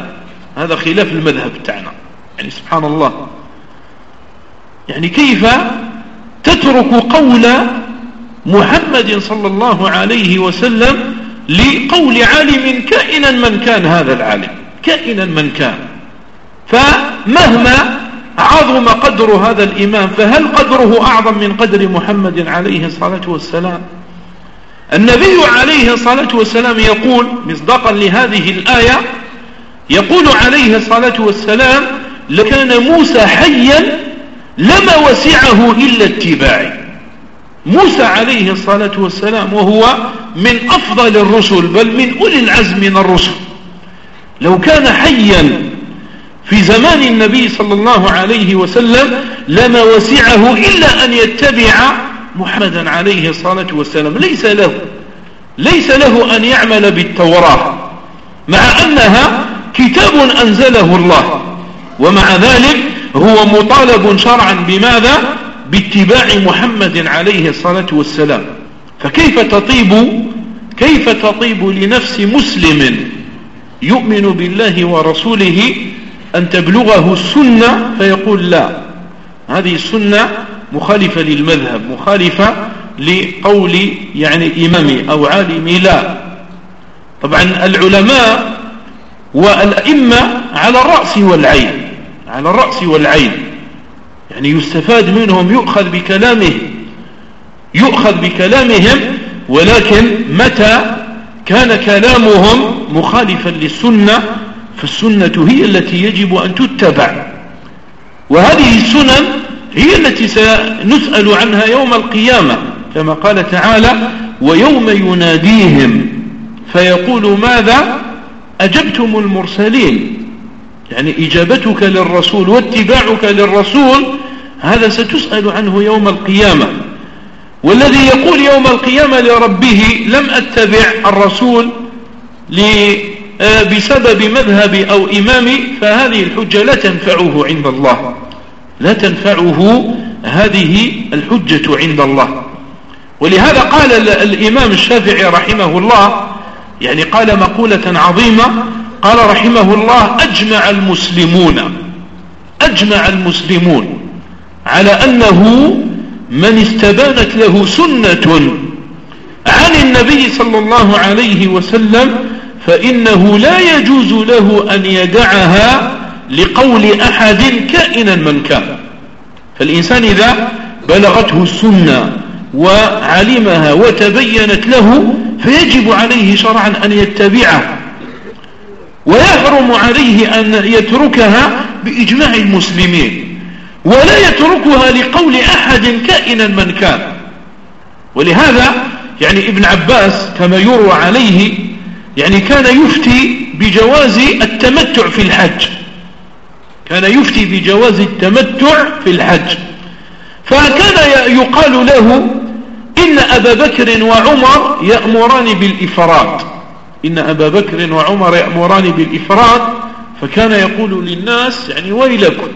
هذا خلاف المذهب بتاعنا. يعني سبحان الله. يعني كيف تترك قول محمد صلى الله عليه وسلم لقول عالم كائنا من كان هذا العالم كائنا من كان. فمهما عظم قدر هذا الإمام فهل قدره أعظم من قدر محمد عليه الصلاة والسلام؟ النبي عليه الصلاة والسلام يقول مصداقا لهذه الآية يقول عليه الصلاة والسلام لكان موسى حيا لما وسعه إلا اتباعي. موسى عليه الصلاة والسلام وهو من أفضل الرسل بل من أولي العزم من الرسل. لو كان حيا في زمان النبي صلى الله عليه وسلم لما وسعه إلا أن يتبع محمدا عليه الصلاة والسلام. ليس له ليس له أن يعمل بالتوراة مع أنها كتاب أنزله الله. ومع ذلك هو مطالب شرعا بماذا؟ باتباع محمد عليه الصلاة والسلام. فكيف تطيب كيف تطيب لنفس مسلم يؤمن بالله ورسوله أن تبلغه السنة فيقول لا؟ هذه السنة مخالفة للمذهب مخالفة لقول يعني إمامي أو عالمي لا. طبعا العلماء والأئمة على الرأس والعين على الرأس والعين يعني يستفاد منهم يؤخذ بكلامه يؤخذ بكلامهم ولكن متى كان كلامهم مخالفا للسنة فالسنة هي التي يجب أن تتبع. وهذه السنن هي التي سنسأل عنها يوم القيامة كما قال تعالى ويوم يناديهم فيقول ماذا؟ أجبتم المرسلين؟ يعني إجابتك للرسول واتباعك للرسول هذا ستسأل عنه يوم القيامة. والذي يقول يوم القيامة لربه لم أتبع الرسول آه، بسبب مذهبي أو إمامي فهذه الحجة لا تنفعه عند الله. لا تنفعه هذه الحجة عند الله. ولهذا قال الإمام الشافعي رحمه الله يعني قال مقولة عظيمة قال رحمه الله أجمع المسلمون أجمع المسلمون على أنه من استبانت له سنة عن النبي صلى الله عليه وسلم فإنه لا يجوز له أن يدعها لقول أحد كائنا من كان. فالإنسان إذا بلغته السنة وعلمها وتبينت له فيجب عليه شرعا أن يتبعها ويحرم عليه أن يتركها بإجماع المسلمين. ولا يتركها لقول أحد كائنا من كان. ولهذا يعني ابن عباس كما يروى عليه يعني كان يفتي بجواز التمتع في الحج. كان يفتي بجواز التمتع في الحج. فكان يقال له إن أبا بكر وعمر يأمران بالإفراد إن أبا بكر وعمر يأمران بالإفراد فكان يقول للناس يعني ويلكم.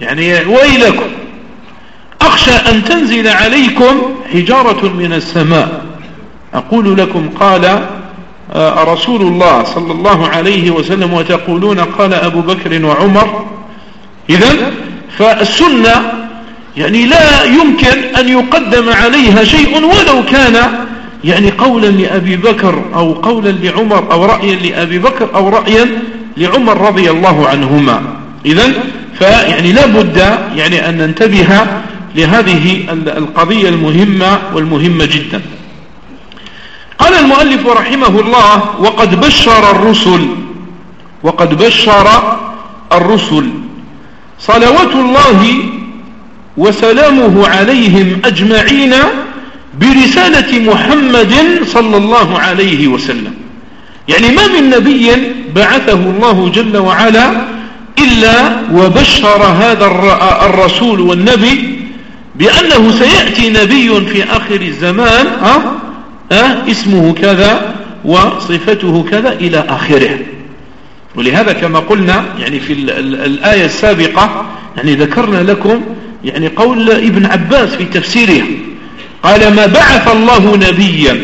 يعني ويلكم. أخشى أن تنزل عليكم حجارة من السماء. أقول لكم قال آه، رسول الله صلى الله عليه وسلم وتقولون قال أبو بكر وعمر. إذا فالسنة يعني لا يمكن أن يقدم عليها شيء ولو كان يعني قولا لأبي بكر أو قولا لعمر أو رأيا لأبي بكر أو رأيا لعمر رضي الله عنهما. إذا فيعني لا بد يعني أن ننتبه لهذه القضية المهمة والمهمة جدا. قال المؤلف رحمه الله وقد بشر الرسل وقد بشر الرسل. صلوات الله وسلامه عليهم أجمعين برسالة محمد صلى الله عليه وسلم. يعني ما من نبي بعثه الله جل وعلا إلا وبشر هذا الرسول والنبي بأنه سيأتي نبي في آخر الزمان أه؟ أه؟ اسمه كذا وصفته كذا إلى آخره ولهذا كما قلنا يعني في الآية السابقة يعني ذكرنا لكم يعني قول ابن عباس في تفسيره قال ما بعث الله نبيا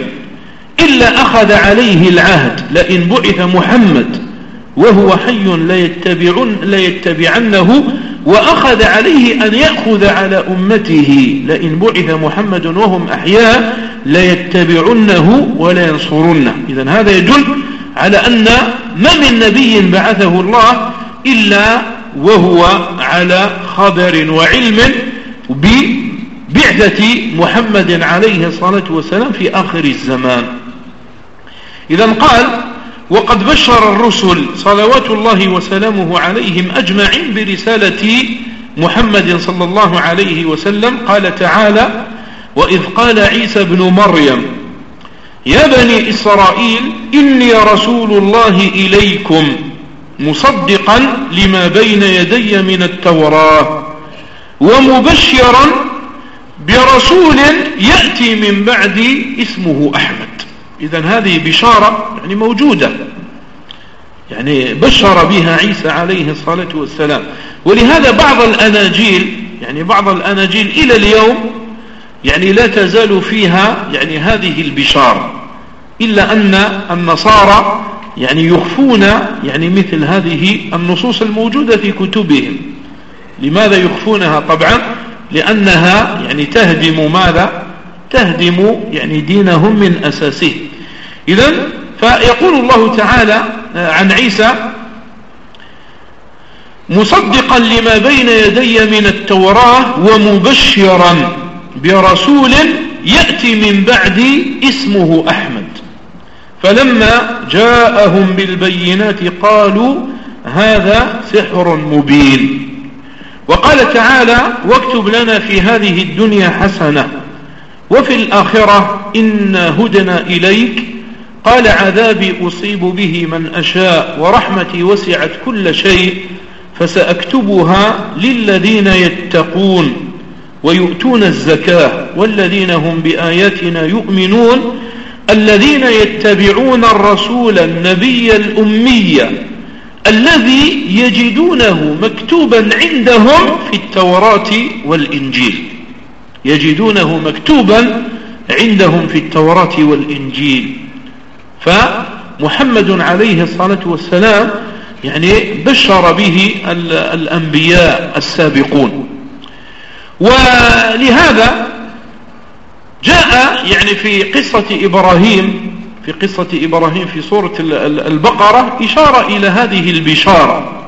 إلا أخذ عليه العهد لئن بعث محمد وهو حي ليتبعن ليتبعنه وأخذ عليه أن يأخذ على أمته. لئن بعث محمد وهم أحياء ليتبعنه ولا ينصرنه إذا هذا يدل على أن ما من نبي بعثه الله إلا وهو على خبر وعلم ببعثة محمد عليه الصلاة والسلام في آخر الزمان. إذا قال وقد بشر الرسل صلوات الله وسلامه عليهم أجمعين برسالة محمد صلى الله عليه وسلم. قال تعالى وإذ قال عيسى بن مريم يا بني إسرائيل إني رسول الله إليكم مصدقا لما بين يدي من التوراة ومبشرا برسول يأتي من بعدي اسمه أحمد. إذا هذه بشارة يعني موجودة يعني بشر بها عيسى عليه الصلاة والسلام. ولهذا بعض الأناجيل يعني بعض الأناجيل إلى اليوم يعني لا تزال فيها يعني هذه البشارة إلا أن النصارى يعني يخفون يعني مثل هذه النصوص الموجودة في كتبهم. لماذا يخفونها؟ طبعا لأنها يعني تهدم ماذا؟ تهدم يعني دينهم من أساسه. إذا فيقول الله تعالى عن عيسى مصدقا لما بين يدي من التوراة ومبشرا برسول يأتي من بعدي اسمه أحمد. فلما جاءهم بالبينات قالوا هذا سحر مبين. وقال تعالى واكتب لنا في هذه الدنيا حسنة وفي الآخرة إنا هدنا إليك قال عذابي أصيب به من أشاء ورحمتي وسعت كل شيء فسأكتبها للذين يتقون ويؤتون الزكاة والذين هم بآياتنا يؤمنون الذين يتبعون الرسول النبي الأمي الذي يجدونه مكتوبا عندهم في التوراة والإنجيل يجدونه مكتوبا عندهم في التوراة والإنجيل فمحمد عليه الصلاة والسلام يعني بشر به الأنبياء السابقون. ولهذا جاء يعني في قصة إبراهيم في قصة إبراهيم في سورة البقرة إشارة إلى هذه البشارة.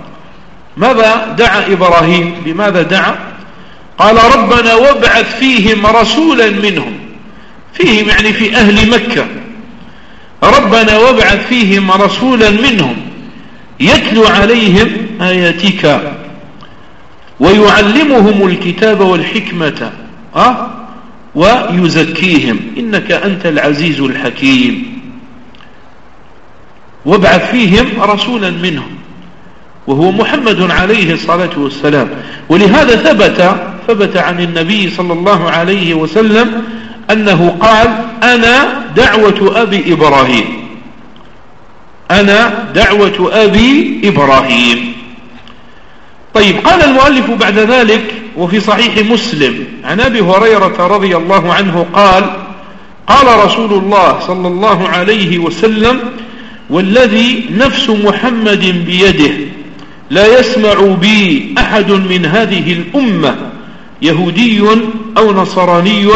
ماذا دعا إبراهيم؟ بماذا دعا؟ قال ربنا وابعث فيهم رسولا منهم. فيهم يعني في أهل مكة. ربنا وابعث فيهم رسولا منهم يتلو عليهم آياتك ويعلمهم الكتاب والحكمة أه؟ ويزكيهم. إنك أنت العزيز الحكيم. وابعث فيهم رسولا منهم وهو محمد عليه الصلاة والسلام. ولهذا ثبت ثبت عن النبي صلى الله عليه وسلم أنه قال أنا دعوة أبي إبراهيم. أنا دعوة أبي إبراهيم. طيب قال المؤلف بعد ذلك وفي صحيح مسلم عن أبي هريرة رضي الله عنه قال قال رسول الله صلى الله عليه وسلم والذي نفس محمد بيده لا يسمع بي أحد من هذه الأمة يهودي أو نصراني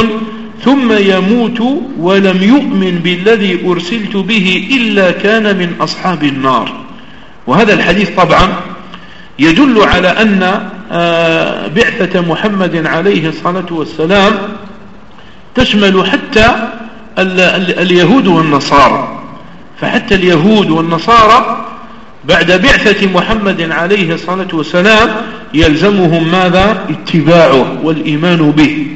ثم يموت ولم يؤمن بالذي أرسلت به إلا كان من أصحاب النار. وهذا الحديث طبعا يدل على أن آه، بعثة محمد عليه الصلاة والسلام تشمل حتى اليهود والنصارى. فحتى اليهود والنصارى بعد بعثة محمد عليه الصلاة والسلام يلزمهم ماذا؟ اتباعه والإيمان به.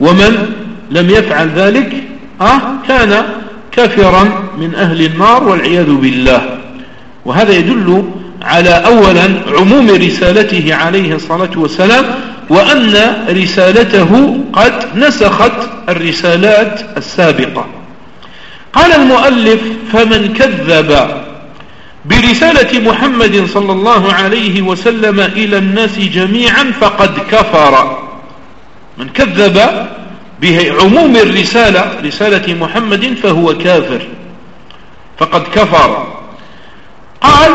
ومن؟ لم يفعل ذلك آه كان كافرا من أهل النار والعياذ بالله. وهذا يدل على أولا عموم رسالته عليه الصلاة والسلام وأن رسالته قد نسخت الرسالات السابقة. قال المؤلف فمن كذب برسالة محمد صلى الله عليه وسلم إلى الناس جميعا فقد كفر. من كذب بعموم الرسالة رسالة محمد فهو كافر. فقد كفر. قال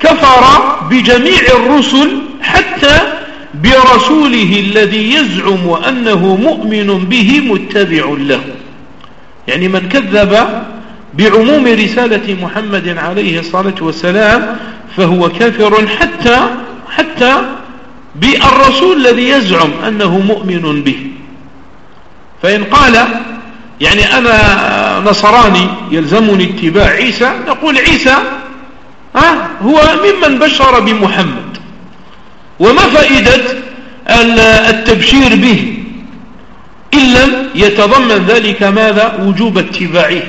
كفر بجميع الرسل حتى برسوله الذي يزعم أنه مؤمن به متبع له. يعني من كذب بعموم رسالة محمد عليه الصلاة والسلام فهو كافر حتى حتى بالرسول الذي يزعم أنه مؤمن به. فإن قال يعني أنا نصراني يلزمني اتباع عيسى نقول عيسى ها هو ممن بشر بمحمد. وما فائدة التبشير به؟ إن لم يتضمن ذلك ماذا؟ وجوب اتباعه.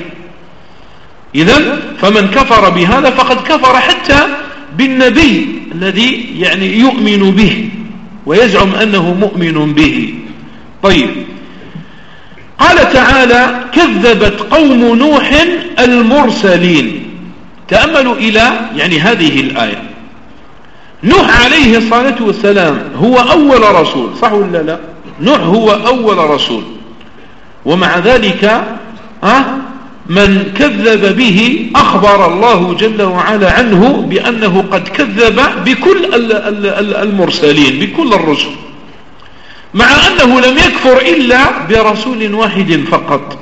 إذا فمن كفر بهذا فقد كفر حتى بالنبي الذي يعني يؤمن به ويزعم أنه مؤمن به. طيب. قال تعالى كذبت قوم نوح المرسلين. تأملوا إلى يعني هذه الآية. نوح عليه الصلاة والسلام هو أول رسول صح ولا لا؟ نوح هو أول رسول. ومع ذلك ها من كذب به أخبر الله جل وعلا عنه بأنه قد كذب بكل المرسلين بكل الرسل. مع أنه لم يكفر إلا برسول واحد فقط.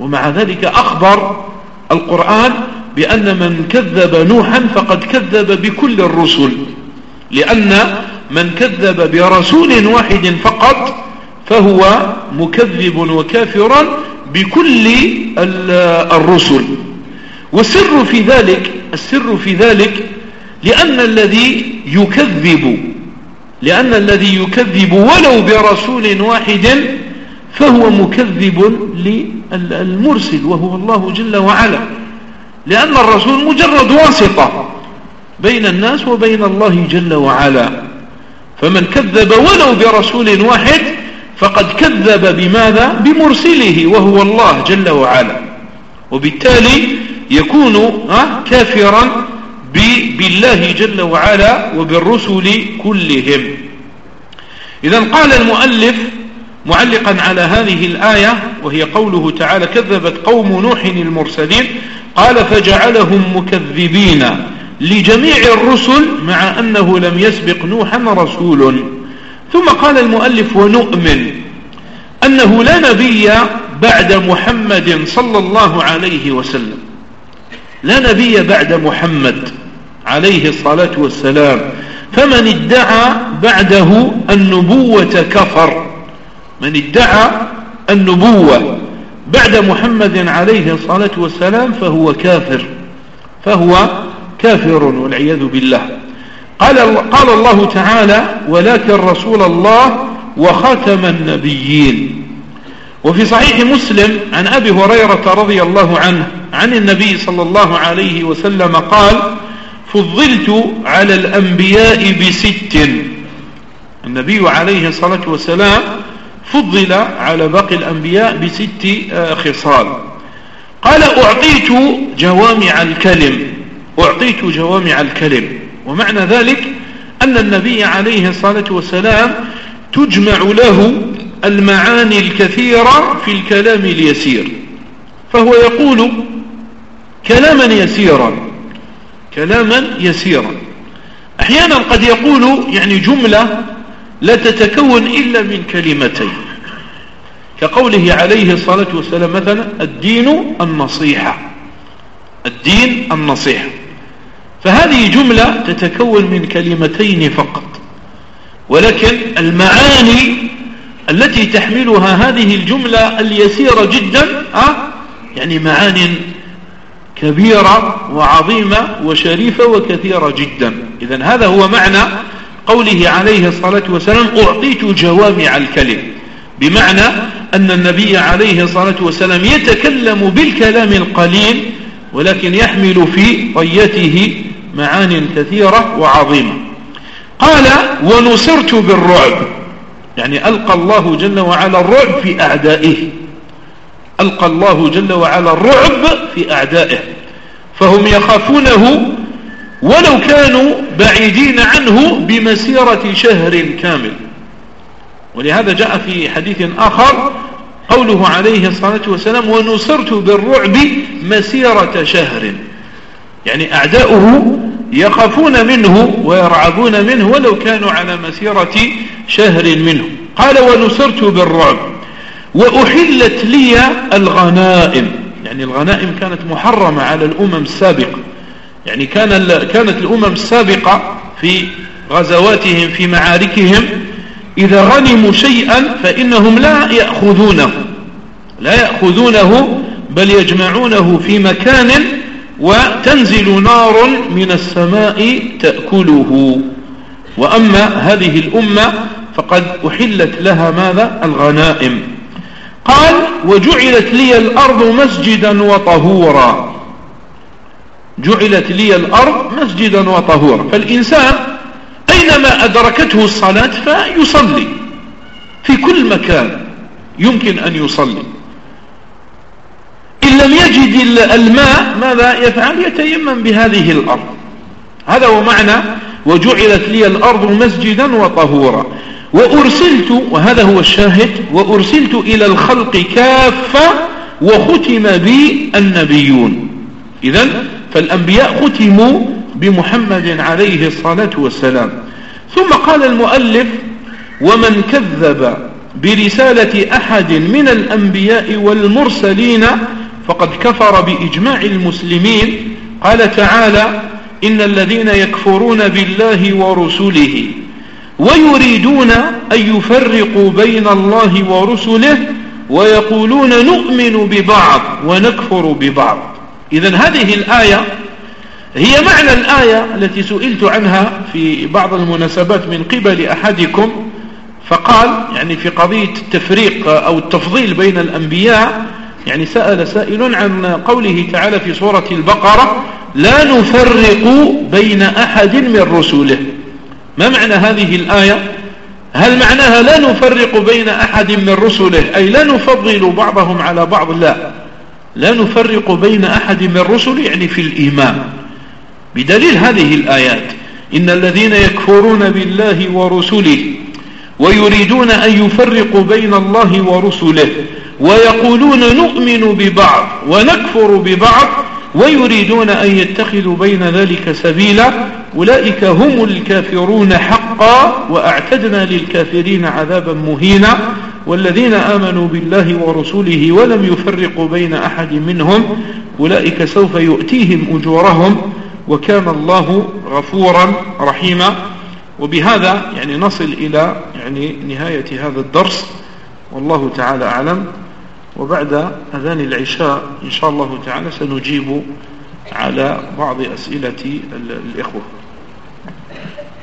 ومع ذلك أخبر القرآن بأن من كذب نوحا فقد كذب بكل الرسل لأن من كذب برسول واحد فقط فهو مكذب وكافر بكل الرسل. والسر في ذلك السر في ذلك لأن الذي يكذب لأن الذي يكذب ولو برسول واحد فهو مكذب للمرسل وهو الله جل وعلا. لأن الرسول مجرد واسطة بين الناس وبين الله جل وعلا. فمن كذب ولو برسول واحد فقد كذب بماذا؟ بمرسله وهو الله جل وعلا. وبالتالي يكون كافرا بالله جل وعلا وبالرسل كلهم. إذا قال المؤلف معلقا على هذه الآية وهي قوله تعالى كذبت قوم نوح المرسلين قال فجعلهم مكذبين لجميع الرسل مع أنه لم يسبق نوحا رسول ثم قال المؤلف ونؤمن أنه لا نبي بعد محمد صلى الله عليه وسلم لا نبي بعد محمد عليه الصلاة والسلام. فمن ادعى بعده النبوة كفر. من ادعى النبوة بعد محمد عليه الصلاة والسلام فهو كافر. فهو كافر والعياذ بالله. قال, قال الله تعالى ولكن رسول الله وختم النبيين وفي صحيح مسلم عن أبي هريرة رضي الله عنه عن النبي صلى الله عليه وسلم قال فضلت على الأنبياء بست النبي عليه الصلاة والسلام فضل على باقي الأنبياء بست آه، خصال. قال أعطيت جوامع الكلم أعطيت جوامع الكلم. ومعنى ذلك أن النبي عليه الصلاة والسلام تجمع له المعاني الكثيرة في الكلام اليسير. فهو يقول كلاما يسيرا كلاما يسيرا. أحيانا قد يقول يعني جملة لا تتكون إلا من كلمتين. كقوله عليه الصلاة والسلام مثلا الدين النصيحة الدين النصيحة. فهذه جملة تتكون من كلمتين فقط. ولكن المعاني التي تحملها هذه الجملة اليسيرة جدا أه؟ يعني معاني كبيرة وعظيمة وشريفة وكثيرة جدا. إذا هذا هو معنى قوله عليه الصلاة والسلام أعطيت جوامع الكلم. بمعنى أن النبي عليه الصلاة والسلام يتكلم بالكلام القليل ولكن يحمل في طيته معان كثيرة وعظيمة. قال ونصرت بالرعب. يعني ألقى الله جل وعلا الرعب في أعدائه. ألقى الله جل وعلا الرعب في أعدائه. فهم يخافونه ولو كانوا بعيدين عنه بمسيرة شهر كامل. ولهذا جاء في حديث آخر قوله عليه الصلاة والسلام ونصرت بالرعب مسيرة شهر. يعني أعداؤه يخافون منه ويرعبون منه ولو كانوا على مسيرة شهر منه. قال ونصرت بالرعب. وأحلت لي الغنائم. يعني الغنائم كانت محرمة على الأمم السابقة. يعني كان كانت الأمم السابقة في غزواتهم في معاركهم إذا غنموا شيئا فإنهم لا يأخذونه. لا يأخذونه بل يجمعونه في مكان وتنزل نار من السماء تأكله. وأما هذه الأمة فقد أحلت لها ماذا؟ الغنائم. قال وجعلت لي الأرض مسجدا وطهورا. جعلت لي الأرض مسجدا وطهورا. فالإنسان أينما أدركته الصلاة فيصلي. في كل مكان يمكن أن يصلي. إن لم يجد الماء ماذا يفعل؟ يتيمم بهذه الأرض. هذا هو معنى وجعلت لي الأرض مسجدا وطهورا. وأرسلت وهذا هو الشاهد وأرسلت إلى الخلق كافة وختم بي النبيون. إذا فالأنبياء ختموا بمحمد عليه الصلاة والسلام. ثم قال المؤلف ومن كذب برسالة أحد من الأنبياء والمرسلين فقد كفر بإجماع المسلمين قال تعالى إن الذين يكفرون بالله ورسله ويريدون أن يفرقوا بين الله ورسله ويقولون نؤمن ببعض ونكفر ببعض. إذا هذه الآية هي معنى الآية التي سئلت عنها في بعض المناسبات من قبل أحدكم فقال يعني في قضية التفريق أو التفضيل بين الأنبياء يعني سأل سائل عن قوله تعالى في سورة البقرة لا نفرق بين أحد من رسله. ما معنى هذه الآية؟ هل معناها لا نفرق بين أحد من رسله؟ أي لا نفضل بعضهم على بعض؟ لا. لا نفرق بين أحد من رسله يعني في الإيمان. بدليل هذه الآيات إن الذين يكفرون بالله ورسله ويريدون أن يفرقوا بين الله ورسله ويقولون نؤمن ببعض ونكفر ببعض ويريدون أن يتخذوا بين ذلك سبيلا أولئك هم الكافرون حقا وأعتدنا للكافرين عذابا مهينا والذين آمنوا بالله ورسوله ولم يفرقوا بين أحد منهم أولئك سوف يؤتيهم أجورهم وكان الله غفورا رحيما وبهذا يعني نصل إلى يعني نهاية هذا الدرس والله تعالى أعلم وبعد أذان العشاء إن شاء الله تعالى سنجيب على بعض أسئلة الإخوة